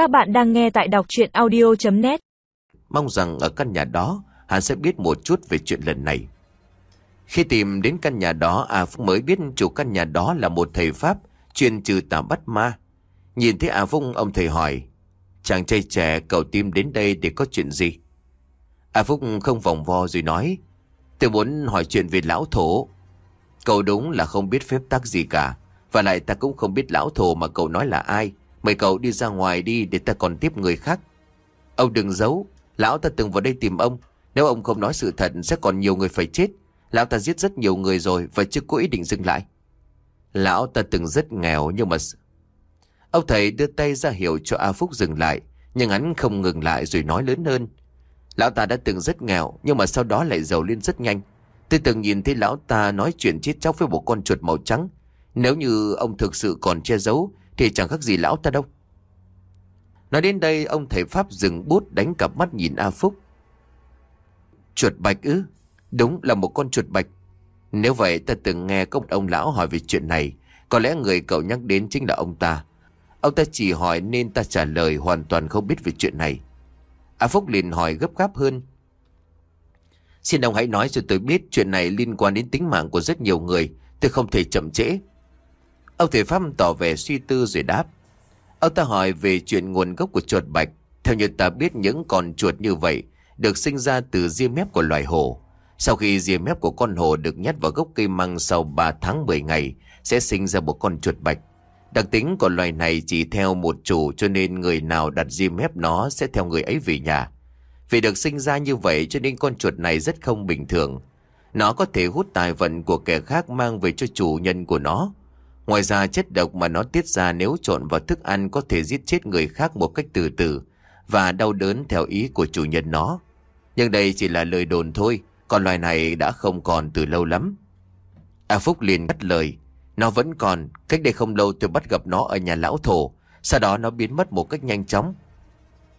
Các bạn đang nghe tại đọc chuyện audio.net Mong rằng ở căn nhà đó hắn sẽ biết một chút về chuyện lần này. Khi tìm đến căn nhà đó, A Phúc mới biết chủ căn nhà đó là một thầy Pháp chuyên trừ tà bắt ma. Nhìn thấy A Phúc, ông thầy hỏi, chàng trai trẻ cậu tìm đến đây để có chuyện gì? A Phúc không vòng vo rồi nói, tôi muốn hỏi chuyện về lão thổ. Cậu đúng là không biết phép tắc gì cả, và lại ta cũng không biết lão thổ mà cậu nói là ai. Mời cậu đi ra ngoài đi để ta còn tiếp người khác. Ông đừng giấu, lão ta từng vào đây tìm ông. Nếu ông không nói sự thật sẽ còn nhiều người phải chết. Lão ta giết rất nhiều người rồi và chưa có ý định dừng lại. Lão ta từng rất nghèo nhưng mà... Ông thầy đưa tay ra hiệu cho A Phúc dừng lại. Nhưng hắn không ngừng lại rồi nói lớn hơn. Lão ta đã từng rất nghèo nhưng mà sau đó lại giàu lên rất nhanh. Tôi từng nhìn thấy lão ta nói chuyện chết chóc với một con chuột màu trắng. Nếu như ông thực sự còn che giấu thì chẳng khác gì lão ta đâu. Nói đến đây, ông thầy Pháp dừng bút, đánh cặp mắt nhìn A Phúc. Chuột bạch ư? Đúng là một con chuột bạch. Nếu vậy, ta từng nghe có một ông lão hỏi về chuyện này. Có lẽ người cậu nhắc đến chính là ông ta. Ông ta chỉ hỏi nên ta trả lời hoàn toàn không biết về chuyện này. A Phúc liền hỏi gấp gáp hơn. Xin ông hãy nói cho tôi biết chuyện này liên quan đến tính mạng của rất nhiều người. Tôi không thể chậm trễ. Ông thầy Pháp tỏ vẻ suy tư rồi đáp. Ông ta hỏi về chuyện nguồn gốc của chuột bạch. Theo như ta biết, những con chuột như vậy được sinh ra từ ria mép của loài hổ. Sau khi ria mép của con hổ được nhét vào gốc cây măng sau 3 tháng 10 ngày, sẽ sinh ra một con chuột bạch. Đặc tính của loài này chỉ theo một chủ, cho nên người nào đặt ria mép nó sẽ theo người ấy về nhà. Vì được sinh ra như vậy, cho nên con chuột này rất không bình thường. Nó có thể hút tài vận của kẻ khác mang về cho chủ nhân của nó. Ngoài ra chất độc mà nó tiết ra nếu trộn vào thức ăn có thể giết chết người khác một cách từ từ và đau đớn theo ý của chủ nhân nó. Nhưng đây chỉ là lời đồn thôi, còn loài này đã không còn từ lâu lắm. A Phúc liền ngắt lời, nó vẫn còn, cách đây không lâu tôi bắt gặp nó ở nhà lão thổ, sau đó nó biến mất một cách nhanh chóng.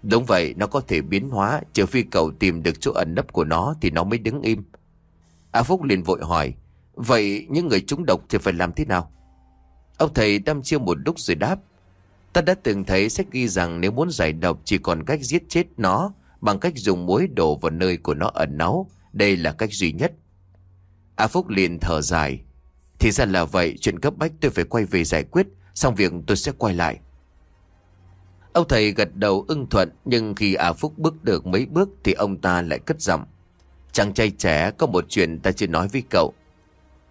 Đúng vậy, nó có thể biến hóa, trừ phi cậu tìm được chỗ ẩn nấp của nó thì nó mới đứng im. A Phúc liền vội hỏi, vậy những người trúng độc thì phải làm thế nào? Ông thầy đăm chiêu một lúc rồi đáp. Ta đã từng thấy sách ghi rằng nếu muốn giải độc chỉ còn cách giết chết nó bằng cách dùng muối đổ vào nơi của nó ẩn náu. Đây là cách duy nhất. A Phúc liền thở dài. Thì ra là vậy, chuyện cấp bách tôi phải quay về giải quyết, xong việc tôi sẽ quay lại. Ông thầy gật đầu ưng thuận, nhưng khi A Phúc bước được mấy bước thì ông ta lại cất giọng. Chàng trai trẻ có một chuyện ta chưa nói với cậu.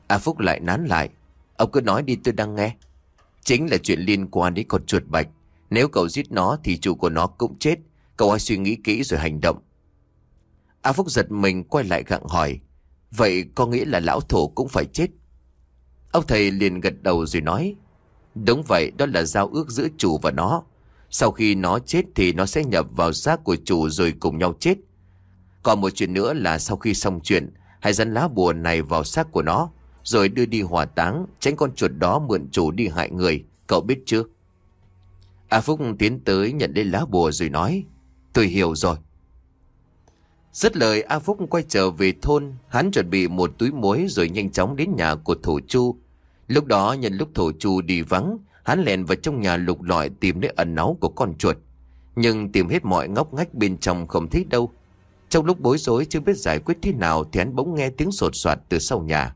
A Phúc lại nán lại. Ông cứ nói đi tôi đang nghe. Chính là chuyện liên quan đến con chuột bạch. Nếu cậu giết nó thì chủ của nó cũng chết. Cậu hãy suy nghĩ kỹ rồi hành động. A Phúc giật mình quay lại gặng hỏi. Vậy có nghĩa là lão thổ cũng phải chết? Ông thầy liền gật đầu rồi nói. Đúng vậy, đó là giao ước giữa chủ và nó. Sau khi nó chết thì nó sẽ nhập vào xác của chủ rồi cùng nhau chết. Còn một chuyện nữa là sau khi xong chuyện, hãy dán lá bùa này vào xác của nó rồi đưa đi hỏa táng, tránh con chuột đó mượn chủ đi hại người, cậu biết chưa? A Phúc tiến tới nhận lên lá bùa rồi nói, tôi hiểu rồi. Rất lời A Phúc quay trở về thôn, hắn chuẩn bị một túi muối rồi nhanh chóng đến nhà của Thổ Chu. Lúc đó nhân lúc Thổ Chu đi vắng, hắn lèn vào trong nhà lục lọi tìm nơi ẩn náu của con chuột. Nhưng tìm hết mọi ngóc ngách bên trong không thấy đâu. Trong lúc bối rối chưa biết giải quyết thế nào thì hắn bỗng nghe tiếng sột soạt từ sau nhà.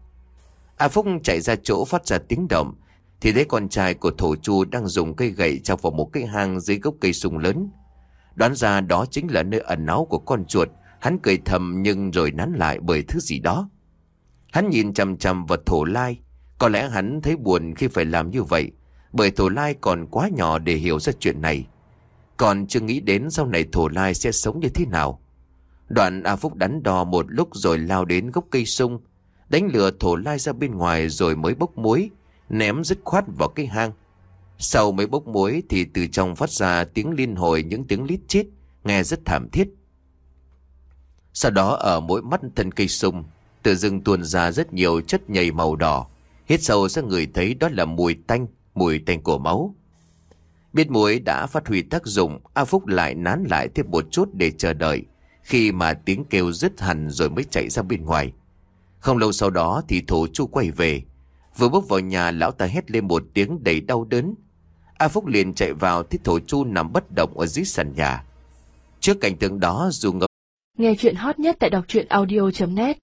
A Phúc chạy ra chỗ phát ra tiếng động, Thì thấy con trai của thổ chu đang dùng cây gậy chọc vào một cái hang dưới gốc cây sung lớn. Đoán ra đó chính là nơi ẩn náu của con chuột. Hắn cười thầm nhưng rồi nắn lại bởi thứ gì đó. Hắn nhìn chằm chằm vào thổ lai. Có lẽ hắn thấy buồn khi phải làm như vậy, Bởi thổ lai còn quá nhỏ để hiểu ra chuyện này. Còn chưa nghĩ đến sau này thổ lai sẽ sống như thế nào. Đoạn A Phúc đắn đo một lúc rồi lao đến gốc cây sung Đánh lửa thổ lai ra bên ngoài rồi mới bốc muối, ném dứt khoát vào cái hang. Sau mấy bốc muối thì từ trong phát ra tiếng liên hồi những tiếng lít chít, nghe rất thảm thiết. Sau đó ở mỗi mắt thân cây sung, từ rừng tuôn ra rất nhiều chất nhầy màu đỏ. Hít sâu sẽ người thấy đó là mùi tanh, mùi tanh của máu. Biết muối đã phát huy tác dụng, A Phúc lại nán lại thêm một chút để chờ đợi. Khi mà tiếng kêu dứt hẳn rồi mới chạy ra bên ngoài. Không lâu sau đó thì thổ chu quay về. Vừa bước vào nhà, lão ta hét lên một tiếng đầy đau đớn. A Phúc liền chạy vào thì thổ chu nằm bất động ở dưới sàn nhà. Trước cảnh tượng đó, dù ngập Nghe chuyện hot nhất tại đọc truyện audio.net